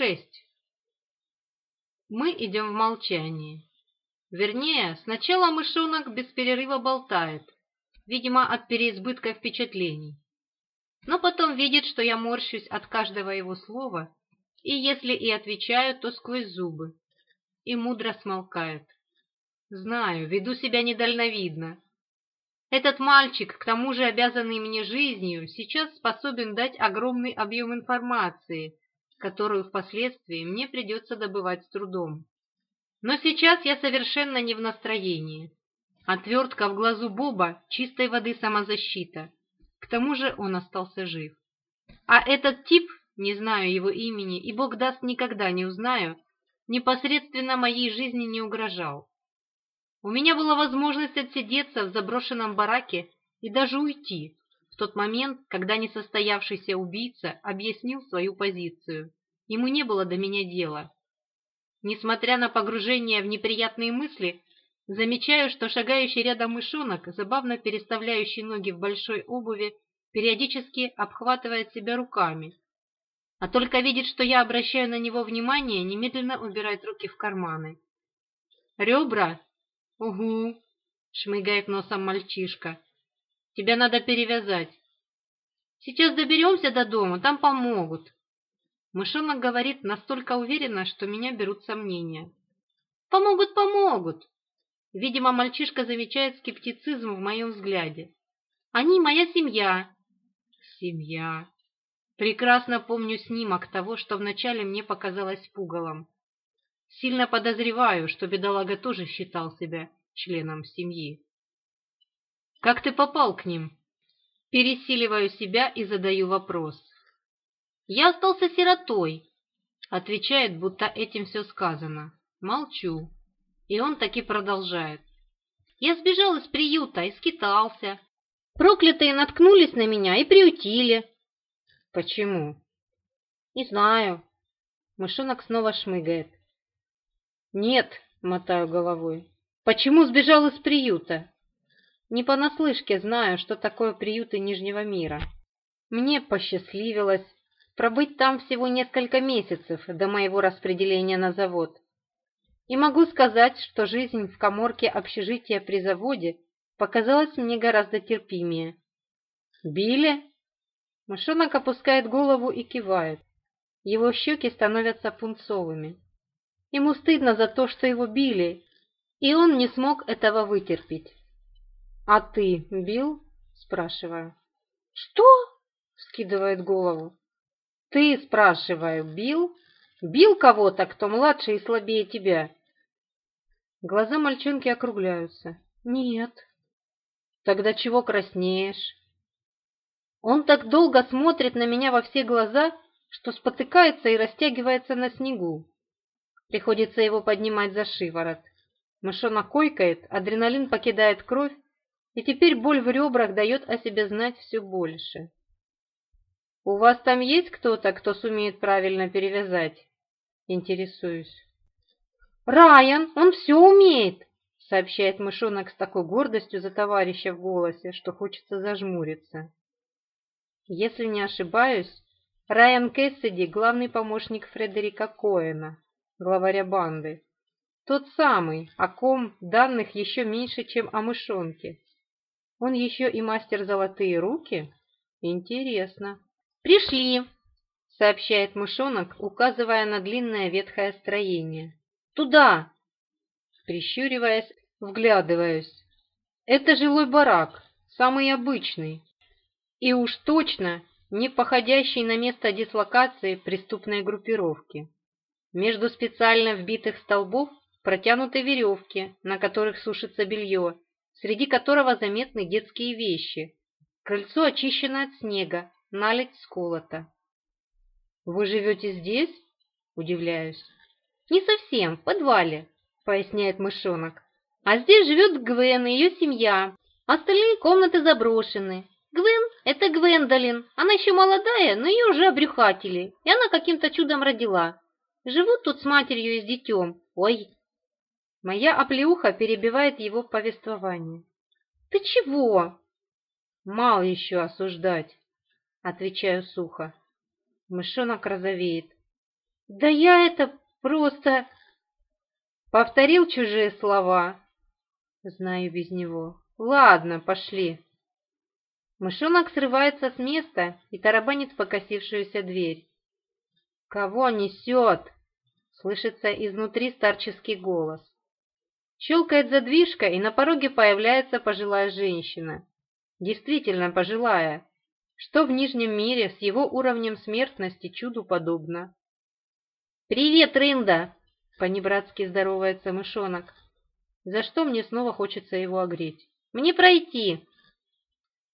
шесть. Мы идем в молчании. Вернее, сначала мышонок без перерыва болтает, видимо, от переизбытка впечатлений. Но потом видит, что я морщусь от каждого его слова, и если и отвечаю, то сквозь зубы, и мудро смолкает. Знаю, веду себя недальновидно. Этот мальчик, к тому же обязанный мне жизнью, сейчас способен дать огромный объем информации, которую впоследствии мне придется добывать с трудом. Но сейчас я совершенно не в настроении. Отвертка в глазу Боба – чистой воды самозащита. К тому же он остался жив. А этот тип, не знаю его имени и бог даст никогда не узнаю, непосредственно моей жизни не угрожал. У меня была возможность отсидеться в заброшенном бараке и даже уйти в тот момент, когда несостоявшийся убийца объяснил свою позицию. Ему не было до меня дела. Несмотря на погружение в неприятные мысли, замечаю, что шагающий рядом мышонок, забавно переставляющий ноги в большой обуви, периодически обхватывает себя руками. А только видит, что я обращаю на него внимание, немедленно убирает руки в карманы. «Ребра?» «Угу», — шмыгает носом мальчишка. «Тебя надо перевязать». «Сейчас доберемся до дома, там помогут», Мышонок говорит настолько уверенно, что меня берут сомнения. «Помогут, помогут!» Видимо, мальчишка замечает скептицизм в моем взгляде. «Они моя семья!» «Семья!» Прекрасно помню снимок того, что вначале мне показалось пугалом. Сильно подозреваю, что бедолага тоже считал себя членом семьи. «Как ты попал к ним?» Пересиливаю себя и задаю вопрос. «Я остался сиротой», — отвечает, будто этим все сказано. Молчу. И он таки продолжает. «Я сбежал из приюта и скитался. Проклятые наткнулись на меня и приютили». «Почему?» «Не знаю». Мышонок снова шмыгает. «Нет», — мотаю головой. «Почему сбежал из приюта?» Не понаслышке знаю, что такое приюты Нижнего мира. Мне посчастливилось пробыть там всего несколько месяцев до моего распределения на завод. И могу сказать, что жизнь в коморке общежития при заводе показалась мне гораздо терпимее. «Билли?» Мышонок опускает голову и кивает. Его щеки становятся пунцовыми. Ему стыдно за то, что его били, и он не смог этого вытерпеть. «А ты бил?» – спрашиваю. «Что?» – Скидывает голову. «Ты, спрашиваю, бил? Бил кого-то, кто младше и слабее тебя?» Глаза мальчонки округляются. «Нет». «Тогда чего краснеешь?» Он так долго смотрит на меня во все глаза, что спотыкается и растягивается на снегу. Приходится его поднимать за шиворот. Мышонок койкает, адреналин покидает кровь, и теперь боль в ребрах дает о себе знать все больше. «У вас там есть кто-то, кто сумеет правильно перевязать?» Интересуюсь. «Райан, он все умеет!» сообщает мышонок с такой гордостью за товарища в голосе, что хочется зажмуриться. Если не ошибаюсь, Райан Кэссиди – главный помощник Фредерика Коэна, главаря банды. Тот самый, о ком данных еще меньше, чем о мышонке. Он еще и мастер золотые руки? Интересно. «Пришли!» — сообщает мышонок, указывая на длинное ветхое строение. «Туда!» Прищуриваясь, вглядываюсь. «Это жилой барак, самый обычный, и уж точно не походящий на место дислокации преступной группировки. Между специально вбитых столбов протянуты веревки, на которых сушится белье, среди которого заметны детские вещи. Крыльцо очищено от снега, налить сколота. «Вы живете здесь?» – удивляюсь. «Не совсем, в подвале», – поясняет мышонок. «А здесь живет Гвен и ее семья. Остальные комнаты заброшены. Гвен – это Гвендолин. Она еще молодая, но ее уже обрюхатили, и она каким-то чудом родила. Живут тут с матерью и с детем. Ой!» Моя оплеуха перебивает его повествование. «Ты чего?» Мал еще осуждать», Отвечаю сухо. Мышонок розовеет. Да я это просто... Повторил чужие слова. Знаю без него. Ладно, пошли. Мышонок срывается с места и тарабанит в покосившуюся дверь. «Кого несет?» — слышится изнутри старческий голос. Щелкает задвижка, и на пороге появляется пожилая женщина. Действительно пожилая, что в Нижнем мире с его уровнем смертности чуду подобно. «Привет, Рында!» — понебратски здоровается мышонок. За что мне снова хочется его огреть? «Мне пройти!»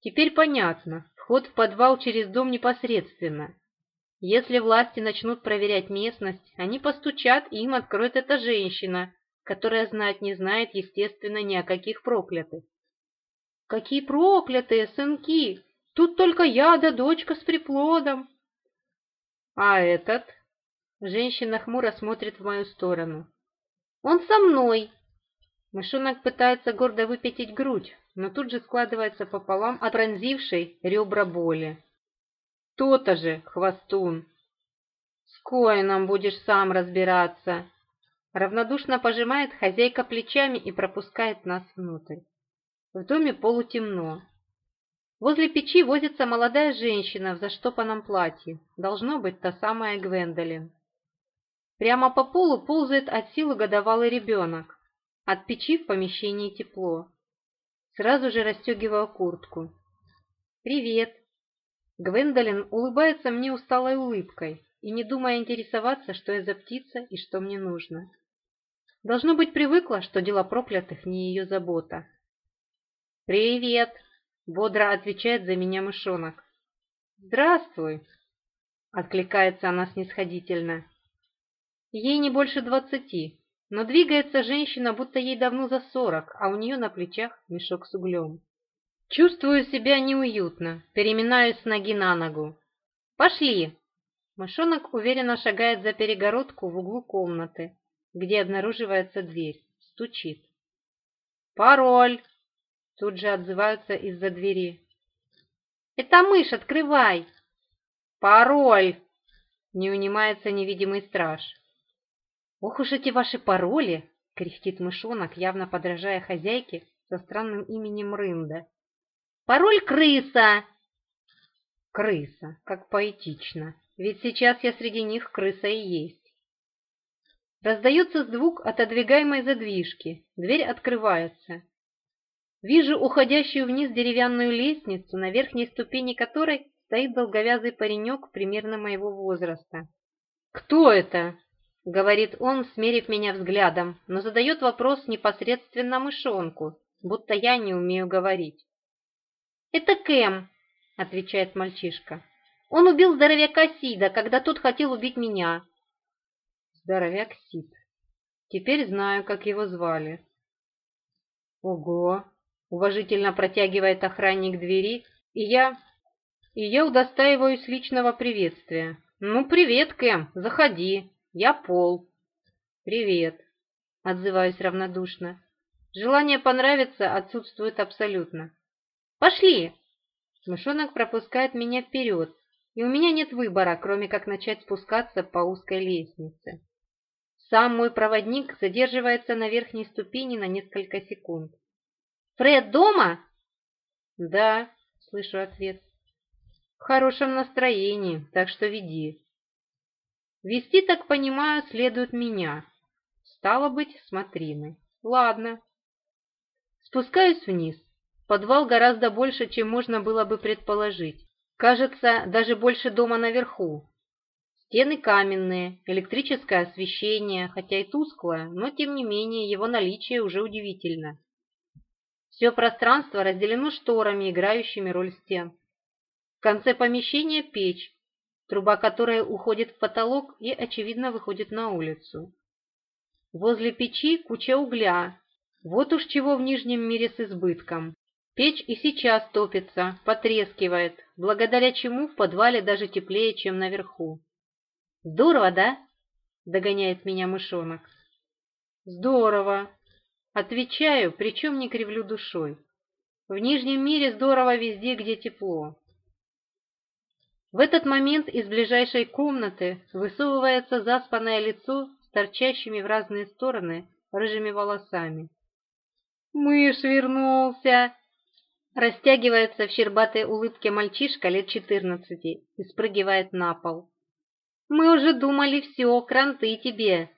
Теперь понятно, вход в подвал через дом непосредственно. Если власти начнут проверять местность, они постучат, и им откроет эта женщина, которая знать не знает, естественно, ни о каких проклятых. «Какие проклятые, сынки!» Тут только я да дочка с приплодом. А этот? Женщина хмуро смотрит в мою сторону. Он со мной. Мышонок пытается гордо выпятить грудь, но тут же складывается пополам от пронзившей ребра боли. То-то же, хвостун. С нам будешь сам разбираться. Равнодушно пожимает хозяйка плечами и пропускает нас внутрь. В доме полутемно, Возле печи возится молодая женщина в заштопанном платье, должно быть, та самая Гвендолин. Прямо по полу ползает от силы годовалый ребенок. От печи в помещении тепло. Сразу же расстегиваю куртку. «Привет!» Гвендолин улыбается мне усталой улыбкой и не думая интересоваться, что я за птица и что мне нужно. Должно быть, привыкла, что дела проклятых не ее забота. «Привет!» Бодро отвечает за меня мышонок. «Здравствуй!» — откликается она снисходительно. Ей не больше двадцати, но двигается женщина, будто ей давно за сорок, а у нее на плечах мешок с углем. Чувствую себя неуютно, переминаюсь с ноги на ногу. «Пошли!» Мышонок уверенно шагает за перегородку в углу комнаты, где обнаруживается дверь, стучит. «Пароль!» Тут же отзываются из-за двери. «Это мышь, открывай!» «Пароль!» Не унимается невидимый страж. «Ох уж эти ваши пароли!» — кряхтит мышонок, явно подражая хозяйке со странным именем Рында. «Пароль крыса!» «Крыса, как поэтично, ведь сейчас я среди них крыса и есть». Раздается звук отодвигаемой задвижки, дверь открывается. Вижу уходящую вниз деревянную лестницу, на верхней ступени которой стоит долговязый паренек примерно моего возраста. «Кто это?» — говорит он, смерив меня взглядом, но задает вопрос непосредственно мышонку, будто я не умею говорить. «Это Кэм», — отвечает мальчишка. «Он убил здоровяка Сида, когда тот хотел убить меня». «Здоровяк Сид. Теперь знаю, как его звали». «Ого! уважительно протягивает охранник двери, и я... И я удостаиваюсь личного приветствия. «Ну, привет, Кэм, заходи. Я Пол». «Привет», — отзываюсь равнодушно. Желание понравиться отсутствует абсолютно. «Пошли!» Мышонок пропускает меня вперед, и у меня нет выбора, кроме как начать спускаться по узкой лестнице. Сам мой проводник задерживается на верхней ступени на несколько секунд. Фред дома?» «Да», — слышу ответ. «В хорошем настроении, так что веди». Вести, так понимаю, следует меня. Стало быть, смотрины. Ладно. Спускаюсь вниз. Подвал гораздо больше, чем можно было бы предположить. Кажется, даже больше дома наверху. Стены каменные, электрическое освещение, хотя и тусклое, но тем не менее его наличие уже удивительно. Все пространство разделено шторами, играющими роль стен. В конце помещения печь, труба которой уходит в потолок и, очевидно, выходит на улицу. Возле печи куча угля. Вот уж чего в Нижнем мире с избытком. Печь и сейчас топится, потрескивает, благодаря чему в подвале даже теплее, чем наверху. «Здорово, да?» — догоняет меня мышонок. «Здорово!» Отвечаю, причем не кривлю душой. В Нижнем мире здорово везде, где тепло. В этот момент из ближайшей комнаты высовывается заспанное лицо с торчащими в разные стороны рыжими волосами. «Мышь вернулся!» Растягивается в щербатой улыбке мальчишка лет четырнадцати и спрыгивает на пол. «Мы уже думали все, кранты тебе!»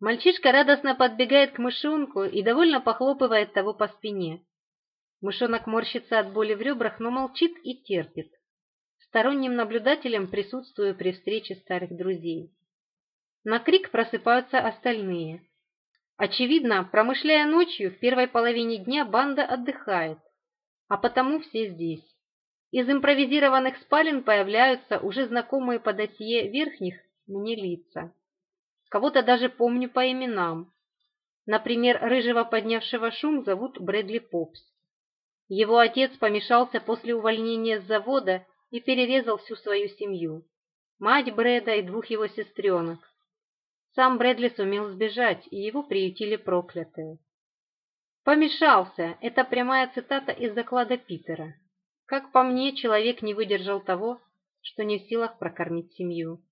Мальчишка радостно подбегает к мышонку и довольно похлопывает того по спине. Мышонок морщится от боли в ребрах, но молчит и терпит. Сторонним наблюдателем присутствую при встрече старых друзей. На крик просыпаются остальные. Очевидно, промышляя ночью, в первой половине дня банда отдыхает, а потому все здесь. Из импровизированных спален появляются уже знакомые по досье верхних мне лица. Кого-то даже помню по именам. Например, рыжего поднявшего шум зовут Брэдли Попс. Его отец помешался после увольнения с завода и перерезал всю свою семью. Мать Брэда и двух его сестренок. Сам Брэдли сумел сбежать, и его приютили проклятые. «Помешался» — это прямая цитата из доклада Питера. Как по мне, человек не выдержал того, что не в силах прокормить семью.